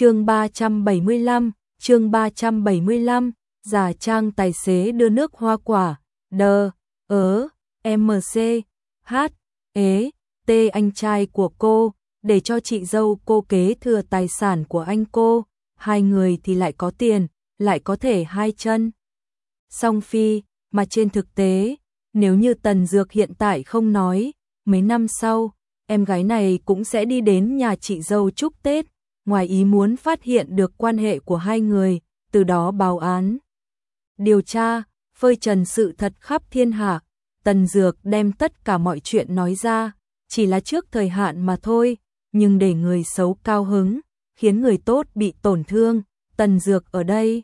chương 375, chương 375, giả trang tài xế đưa nước hoa quả, đờ, ớ, MC, hát, e, ế, tê anh trai của cô, để cho chị dâu cô kế thừa tài sản của anh cô, hai người thì lại có tiền, lại có thể hai chân. Song phi, mà trên thực tế, nếu như Tần Dược hiện tại không nói, mấy năm sau, em gái này cũng sẽ đi đến nhà chị dâu chúc Tết, ngoài ý muốn phát hiện được quan hệ của hai người, từ đó báo án. Điều tra, phơi trần sự thật khắp thiên hạ, Tần Dược đem tất cả mọi chuyện nói ra, chỉ là trước thời hạn mà thôi, nhưng để người xấu cao hứng, khiến người tốt bị tổn thương, Tần Dược ở đây.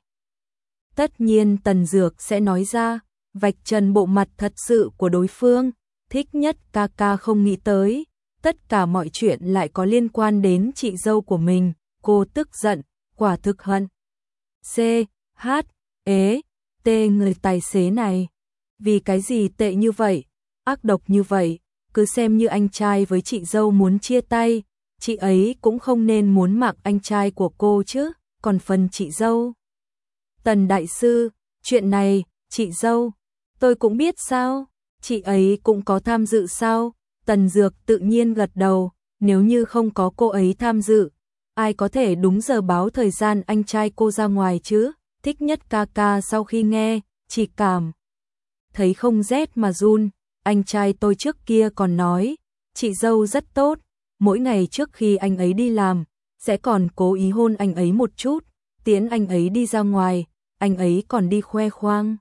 Tất nhiên Tần Dược sẽ nói ra, vạch trần bộ mặt thật sự của đối phương, thích nhất ca ca không nghĩ tới, tất cả mọi chuyện lại có liên quan đến chị dâu của mình, cô tức giận, quả thực hận. C, H, ế, T người tài xế này. Vì cái gì tệ như vậy, ác độc như vậy, cứ xem như anh trai với chị dâu muốn chia tay, chị ấy cũng không nên muốn mặc anh trai của cô chứ, còn phần chị dâu. Tần Đại Sư, chuyện này, chị dâu, tôi cũng biết sao, chị ấy cũng có tham dự sao, Tần Dược tự nhiên gật đầu, nếu như không có cô ấy tham dự, ai có thể đúng giờ báo thời gian anh trai cô ra ngoài chứ, thích nhất ca ca sau khi nghe, chỉ cảm. Thấy không rét mà run, anh trai tôi trước kia còn nói, chị dâu rất tốt, mỗi ngày trước khi anh ấy đi làm, sẽ còn cố ý hôn anh ấy một chút, tiễn anh ấy đi ra ngoài, anh ấy còn đi khoe khoang.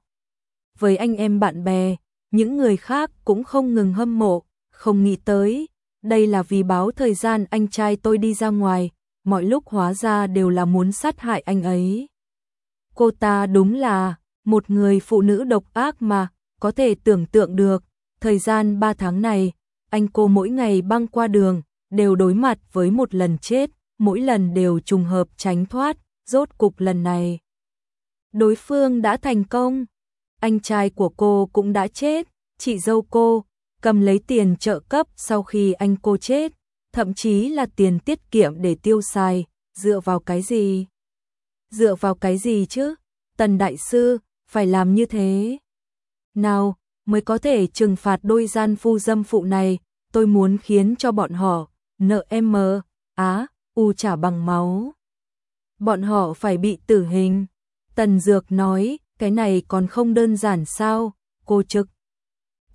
Với anh em bạn bè, những người khác cũng không ngừng hâm mộ, không nghĩ tới, đây là vì báo thời gian anh trai tôi đi ra ngoài, mọi lúc hóa ra đều là muốn sát hại anh ấy. Cô ta đúng là một người phụ nữ độc ác mà, có thể tưởng tượng được, thời gian 3 tháng này, anh cô mỗi ngày băng qua đường, đều đối mặt với một lần chết, mỗi lần đều trùng hợp tránh thoát, rốt cục lần này. Đối phương đã thành công, anh trai của cô cũng đã chết, chị dâu cô, cầm lấy tiền trợ cấp sau khi anh cô chết, thậm chí là tiền tiết kiệm để tiêu xài, dựa vào cái gì? Dựa vào cái gì chứ? Tần Đại Sư, phải làm như thế. Nào, mới có thể trừng phạt đôi gian phu dâm phụ này, tôi muốn khiến cho bọn họ, nợ em mờ, á, u trả bằng máu. Bọn họ phải bị tử hình. Tần Dược nói, cái này còn không đơn giản sao, cô trực.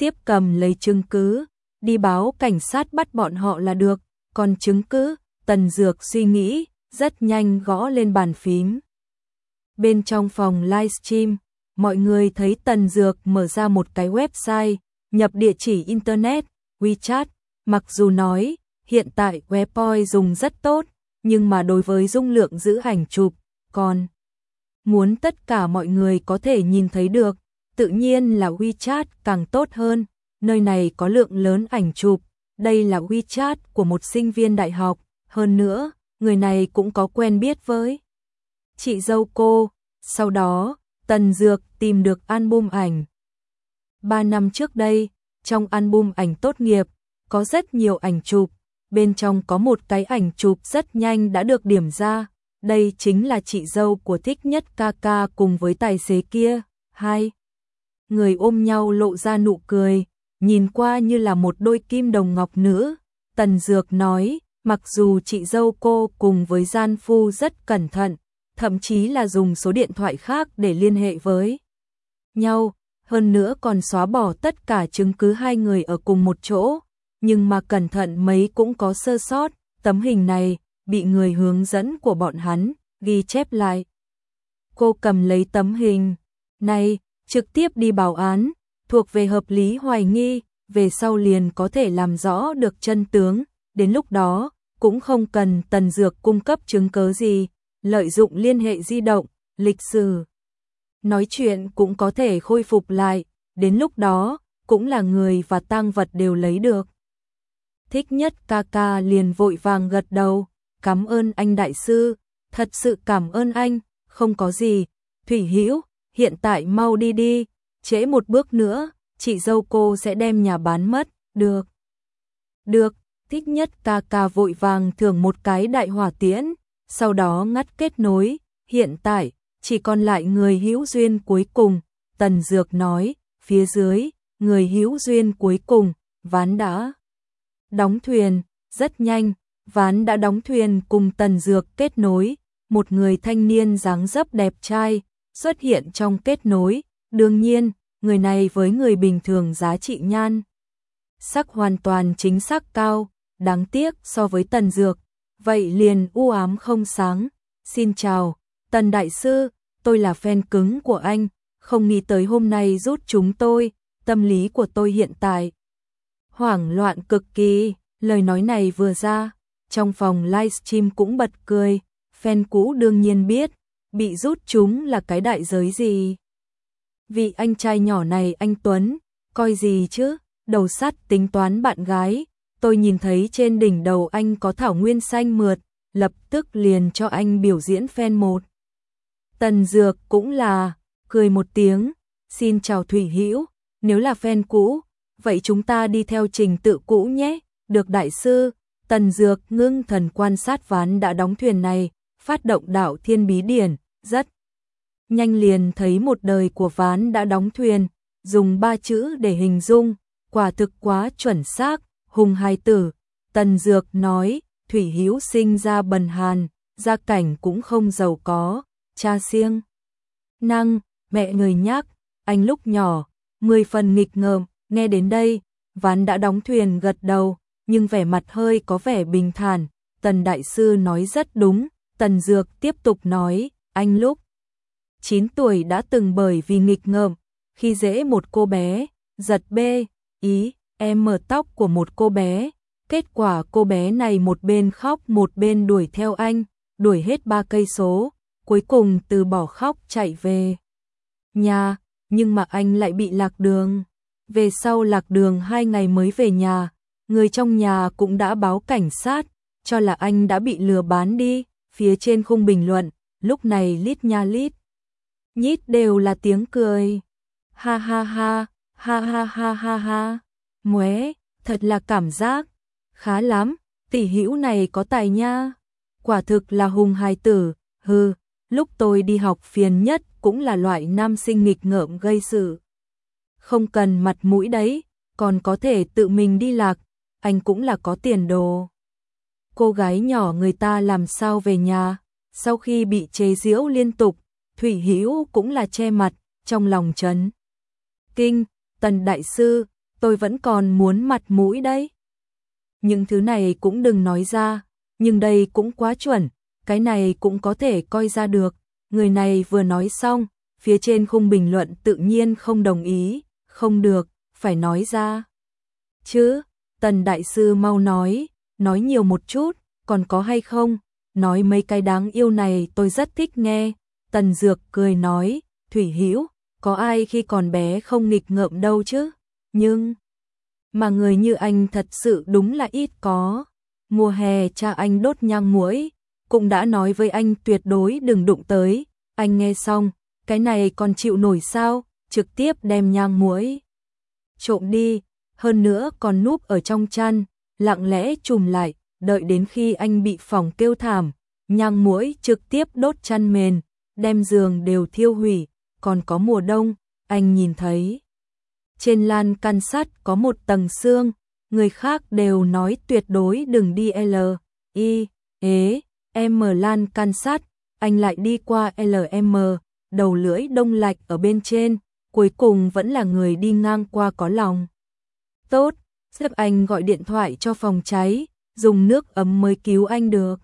Tiếp cầm lấy chứng cứ, đi báo cảnh sát bắt bọn họ là được, còn chứng cứ, Tần Dược suy nghĩ, rất nhanh gõ lên bàn phím. Bên trong phòng livestream, mọi người thấy Tần Dược mở ra một cái website, nhập địa chỉ internet, WeChat, mặc dù nói, hiện tại Webpoint dùng rất tốt, nhưng mà đối với dung lượng giữ ảnh chụp, còn muốn tất cả mọi người có thể nhìn thấy được, tự nhiên là WeChat càng tốt hơn, nơi này có lượng lớn ảnh chụp, đây là WeChat của một sinh viên đại học, hơn nữa, người này cũng có quen biết với chị dâu cô, sau đó, Tần Dược tìm được album ảnh. Ba năm trước đây, trong album ảnh tốt nghiệp, có rất nhiều ảnh chụp, bên trong có một cái ảnh chụp rất nhanh đã được điểm ra, đây chính là chị dâu của thích nhất ca ca cùng với tài xế kia, hai. Người ôm nhau lộ ra nụ cười, nhìn qua như là một đôi kim đồng ngọc nữ. Tần Dược nói, mặc dù chị dâu cô cùng với gian phu rất cẩn thận, thậm chí là dùng số điện thoại khác để liên hệ với nhau, hơn nữa còn xóa bỏ tất cả chứng cứ hai người ở cùng một chỗ, nhưng mà cẩn thận mấy cũng có sơ sót, tấm hình này bị người hướng dẫn của bọn hắn ghi chép lại. Cô cầm lấy tấm hình này, trực tiếp đi bảo án, thuộc về hợp lý hoài nghi, về sau liền có thể làm rõ được chân tướng, đến lúc đó cũng không cần Tần Dược cung cấp chứng cứ gì, lợi dụng liên hệ di động, lịch sử. Nói chuyện cũng có thể khôi phục lại, đến lúc đó, cũng là người và tang vật đều lấy được. Thích nhất ca ca liền vội vàng gật đầu, cảm ơn anh đại sư, thật sự cảm ơn anh, không có gì, Thủy Hữu hiện tại mau đi đi, trễ một bước nữa, chị dâu cô sẽ đem nhà bán mất, được. Được, thích nhất ca ca vội vàng thưởng một cái đại hỏa tiễn, sau đó ngắt kết nối, hiện tại, chỉ còn lại người hữu duyên cuối cùng, Tần Dược nói, phía dưới, người hữu duyên cuối cùng, ván đã đóng thuyền, rất nhanh, ván đã đóng thuyền cùng Tần Dược kết nối, một người thanh niên dáng dấp đẹp trai xuất hiện trong kết nối, đương nhiên, người này với người bình thường giá trị nhan sắc hoàn toàn chính xác cao, đáng tiếc so với Tần Dược, vậy liền u ám không sáng. Xin chào, Tần Đại Sư, tôi là fan cứng của anh, không nghĩ tới hôm nay rút chúng tôi, tâm lý của tôi hiện tại. Hoảng loạn cực kỳ, lời nói này vừa ra, trong phòng livestream cũng bật cười, fan cũ đương nhiên biết, bị rút chúng là cái đại giới gì. Vị anh trai nhỏ này anh Tuấn, coi gì chứ, đầu sắt tính toán bạn gái, tôi nhìn thấy trên đỉnh đầu anh có thảo nguyên xanh mượt, lập tức liền cho anh biểu diễn fan một. Tần Dược cũng là, cười một tiếng, xin chào Thủy Hữu nếu là fan cũ, vậy chúng ta đi theo trình tự cũ nhé, được đại sư, Tần Dược ngưng thần quan sát ván đã đóng thuyền này, phát động đạo thiên bí điển, rất nhanh liền thấy một đời của ván đã đóng thuyền, dùng ba chữ để hình dung, quả thực quá chuẩn xác, hùng hai tử, Tần Dược nói, Thủy Hữu sinh ra bần hàn, gia cảnh cũng không giàu có, cha siêng. Năng, mẹ người nhắc, anh lúc nhỏ, mười phần nghịch ngợm, nghe đến đây, ván đã đóng thuyền gật đầu, nhưng vẻ mặt hơi có vẻ bình thản, Tần Đại Sư nói rất đúng, Tần Dược tiếp tục nói, anh lúc 9 tuổi đã từng bởi vì nghịch ngợm, khi dễ một cô bé, giật bê, ý, em mở tóc của một cô bé, kết quả cô bé này một bên khóc một bên đuổi theo anh, đuổi hết ba cây số, cuối cùng từ bỏ khóc chạy về nhà, nhưng mà anh lại bị lạc đường. Về sau lạc đường hai ngày mới về nhà, người trong nhà cũng đã báo cảnh sát, cho là anh đã bị lừa bán đi, phía trên khung bình luận, lúc này lít nha lít. Nhít đều là tiếng cười. Ha ha ha, ha ha ha ha ha. Muế, thật là cảm giác. Khá lắm, tỷ hữu này có tài nha. Quả thực là hùng hài tử, hừ, lúc tôi đi học phiền nhất cũng là loại nam sinh nghịch ngợm gây sự. Không cần mặt mũi đấy, còn có thể tự mình đi lạc, anh cũng là có tiền đồ. Cô gái nhỏ người ta làm sao về nhà, sau khi bị chế giễu liên tục, Thủy Hữu cũng là che mặt, trong lòng chấn. Kinh, Tần Đại Sư, tôi vẫn còn muốn mặt mũi đấy. Những thứ này cũng đừng nói ra, nhưng đây cũng quá chuẩn, cái này cũng có thể coi ra được. Người này vừa nói xong, phía trên khung bình luận tự nhiên không đồng ý, không được, phải nói ra. Chứ, Tần Đại Sư mau nói, nói nhiều một chút, còn có hay không? Nói mấy cái đáng yêu này tôi rất thích nghe. Tần Dược cười nói, Thủy Hữu có ai khi còn bé không nghịch ngợm đâu chứ? Nhưng, mà người như anh thật sự đúng là ít có. Mùa hè cha anh đốt nhang muỗi, cũng đã nói với anh tuyệt đối đừng đụng tới. Anh nghe xong, cái này còn chịu nổi sao, trực tiếp đem nhang muỗi trộm đi, hơn nữa còn núp ở trong chăn, lặng lẽ chùm lại, đợi đến khi anh bị phòng kêu thảm, nhang muỗi trực tiếp đốt chăn mền, đem giường đều thiêu hủy, còn có mùa đông, anh nhìn thấy. Trên lan can sắt có một tầng xương, người khác đều nói tuyệt đối đừng đi L, I, ế, M lan can sắt, anh lại đi qua LM, đầu lưỡi đông lạch ở bên trên, cuối cùng vẫn là người đi ngang qua có lòng. Tốt, Sếp anh gọi điện thoại cho phòng cháy, dùng nước ấm mới cứu anh được.